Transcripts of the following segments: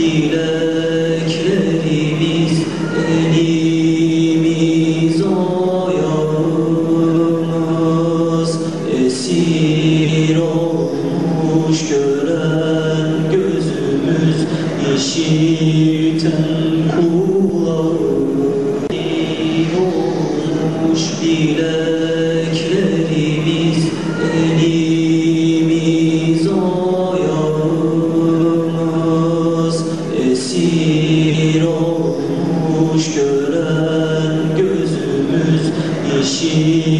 dileklerimiz elimiz ayağımız esir olmuş gören gözümüz işiten kulağımız gören gözümüz işiten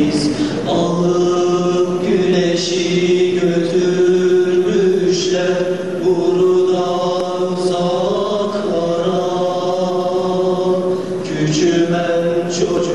güneşsiz alıp güneşi götürmüşler buradan uzaklara. Küçümen çocuklarımızı